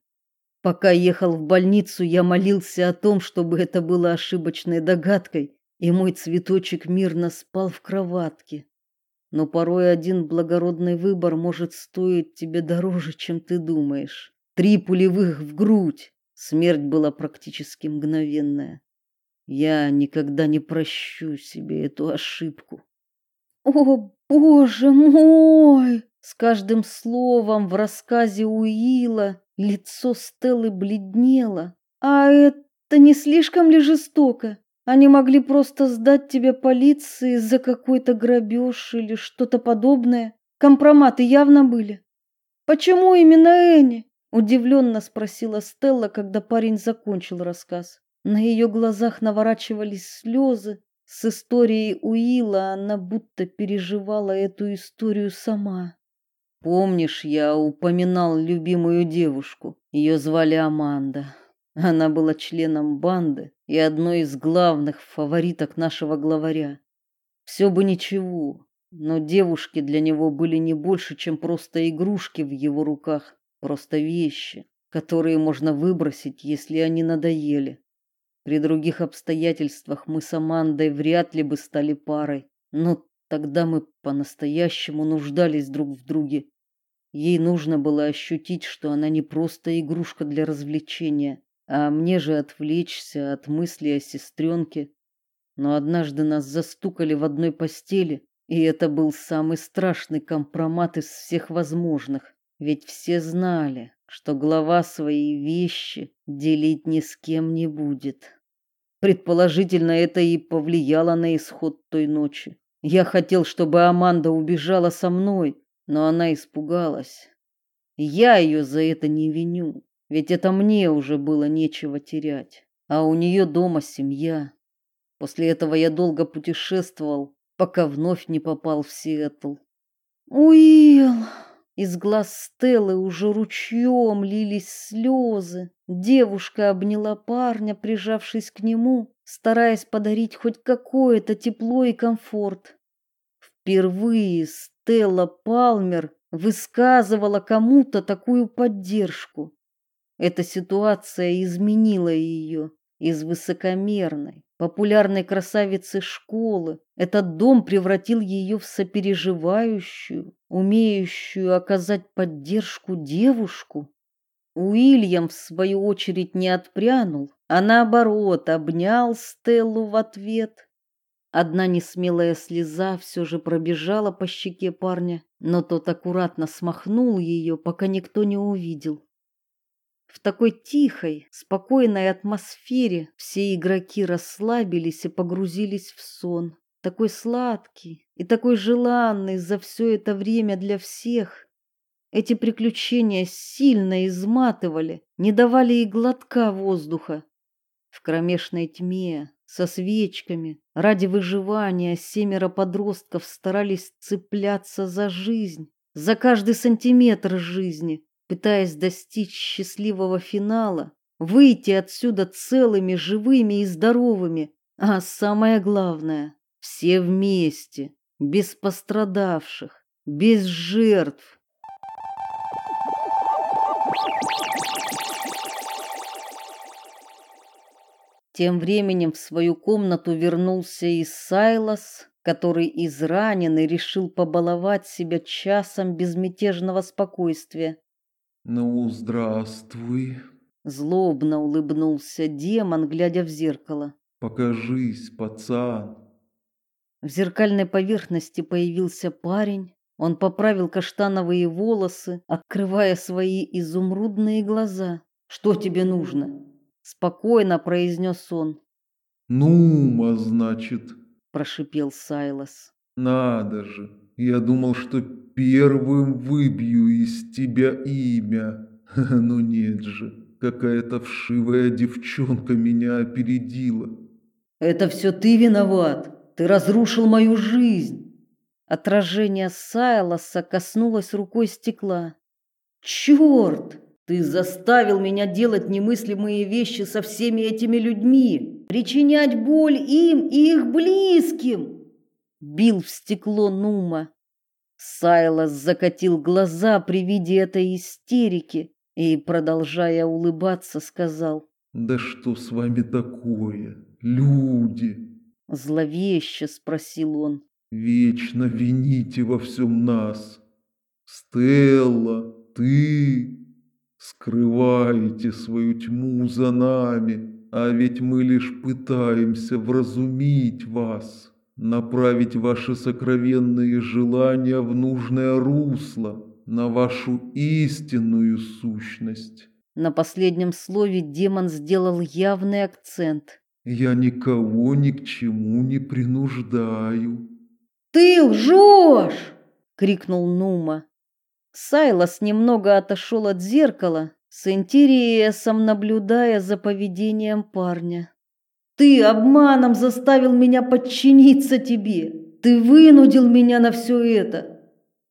Пока ехал в больницу, я молился о том, чтобы это было ошибочной догадкой, и мой цветочек мирно спал в кроватке. Но порой один благородный выбор может стоить тебе дороже, чем ты думаешь. Три пулевых в грудь. Смерть была практически мгновенная. Я никогда не прощу себе эту ошибку. О, боже мой! С каждым словом в рассказе Уилла лицо Стеллы бледнело. А это не слишком ли жестоко? Они могли просто сдать тебя полиции за какой-то грабеж или что-то подобное. Компроматы явно были. Почему именно Энни? удивленно спросила Стелла, когда парень закончил рассказ. На ее глазах наворачивались слезы. С историей Уилла она будто переживала эту историю сама. Помнишь, я упоминал любимую девушку? Ее звали Аманда. Она была членом банды и одной из главных фавориток нашего главаря. Все бы ничего, но девушки для него были не больше, чем просто игрушки в его руках, просто вещи, которые можно выбросить, если они надоели. При других обстоятельствах мы с Амандой вряд ли бы стали парой, но тогда мы по-настоящему нуждались друг в друге. Ей нужно было ощутить, что она не просто игрушка для развлечения, а мне же отвлечься от мысли о сестренке. Но однажды нас застукали в одной постели, и это был самый страшный компромат из всех возможных, ведь все знали, что глава свои вещи делить ни с кем не будет. Предположительно, это и повлияло на исход той ночи. Я хотел, чтобы Аманда убежала со мной, но она испугалась. Я ее за это не виню. Ведь это мне уже было нечего терять, а у нее дома семья. После этого я долго путешествовал, пока вновь не попал в Сиэтл. Уилл, из глаз Стеллы уже ручьем лились слезы. Девушка обняла парня, прижавшись к нему, стараясь подарить хоть какое-то тепло и комфорт. Впервые Стелла Палмер высказывала кому-то такую поддержку. Эта ситуация изменила ее из высокомерной, популярной красавицы школы. Этот дом превратил ее в сопереживающую, умеющую оказать поддержку девушку. Уильям в свою очередь не отпрянул, а наоборот обнял Стеллу в ответ. Одна несмелая слеза все же пробежала по щеке парня, но тот аккуратно смахнул ее, пока никто не увидел. В такой тихой, спокойной атмосфере все игроки расслабились и погрузились в сон. Такой сладкий и такой желанный за все это время для всех. Эти приключения сильно изматывали, не давали и глотка воздуха. В кромешной тьме, со свечками, ради выживания семеро подростков старались цепляться за жизнь, за каждый сантиметр жизни, пытаясь достичь счастливого финала, выйти отсюда целыми, живыми и здоровыми, а самое главное все вместе, без пострадавших, без жертв. Тем временем в свою комнату вернулся и Сайлас, который израненный решил побаловать себя часом безмятежного спокойствия. Ну, здравствуй. Злобно улыбнулся демон, глядя в зеркало. Покажись, пацан. В зеркальной поверхности появился парень. Он поправил каштановые волосы, открывая свои изумрудные глаза. Что тебе нужно? Спокойно произнес он. Ну, а значит, прошипел Сайлас. Надо же. Я думал, что первым выбью из тебя имя. Но нет же. Какая-то вшивая девчонка меня опередила. Это все ты виноват. Ты разрушил мою жизнь. Отражение Сайласа коснулось рукой стекла. Черт! Ты заставил меня делать немыслимые вещи со всеми этими людьми, причинять боль им и их близким. Бил в стекло Нума. Сайлас закатил глаза при виде этой истерики и, продолжая улыбаться, сказал: "Да что с вами такое, люди?" зловеще спросил он. "Вечно вините во всем нас. Стелла, ты Скрываете свою тьму за нами, а ведь мы лишь пытаемся вразумить вас, направить ваши сокровенные желания в нужное русло, на вашу истинную сущность. На последнем слове демон сделал явный акцент. Я никого ни к чему не принуждаю. Ты лжешь! крикнул Нума. Сайлас немного отошел от зеркала, с интересом наблюдая за поведением парня. Ты обманом заставил меня подчиниться тебе. Ты вынудил меня на все это.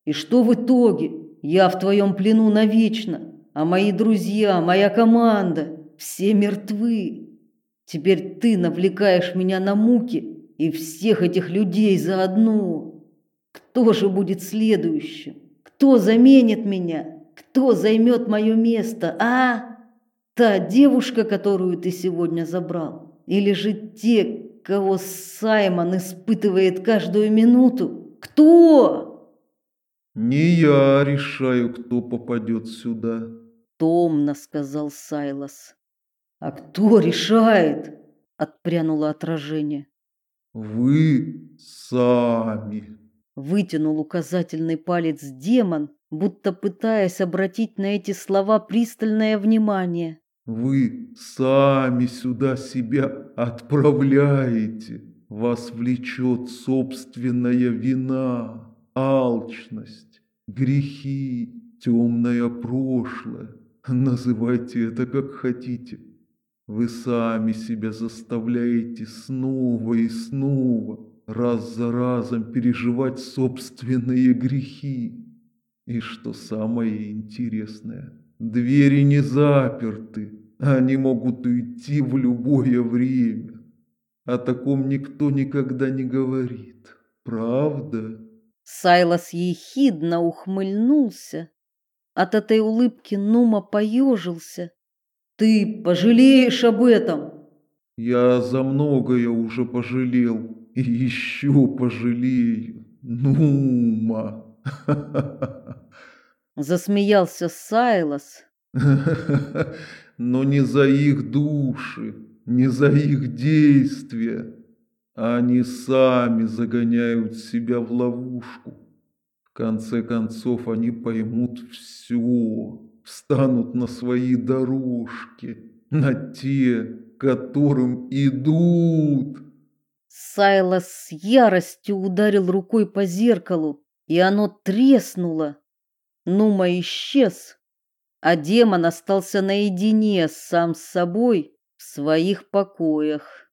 И что в итоге? Я в твоем плену навечно, а мои друзья, моя команда все мертвы. Теперь ты навлекаешь меня на муки и всех этих людей заодно. Кто же будет следующим? Кто заменит меня? Кто займет мое место, а? Та девушка, которую ты сегодня забрал? Или же те, кого Саймон испытывает каждую минуту? Кто? Не я решаю, кто попадет сюда, томно сказал Сайлас. А кто решает? отпрянуло отражение. Вы сами вытянул указательный палец демон, будто пытаясь обратить на эти слова пристальное внимание. Вы сами сюда себя отправляете. Вас влечет собственная вина, алчность, грехи, темное прошлое. Называйте это как хотите. Вы сами себя заставляете снова и снова раз за разом переживать собственные грехи. И что самое интересное, двери не заперты, они могут уйти в любое время. О таком никто никогда не говорит, правда? Сайлас ехидно ухмыльнулся. От этой улыбки Нума поежился. Ты пожалеешь об этом. Я за многое уже пожалел и еще пожалею. Нума. Засмеялся Сайлас. Но не за их души, не за их действия. Они сами загоняют себя в ловушку. В конце концов они поймут все, встанут на свои дорожки, на те, которым идут. Сайлас с яростью ударил рукой по зеркалу, и оно треснуло. Нума исчез, а демон остался наедине сам с собой в своих покоях.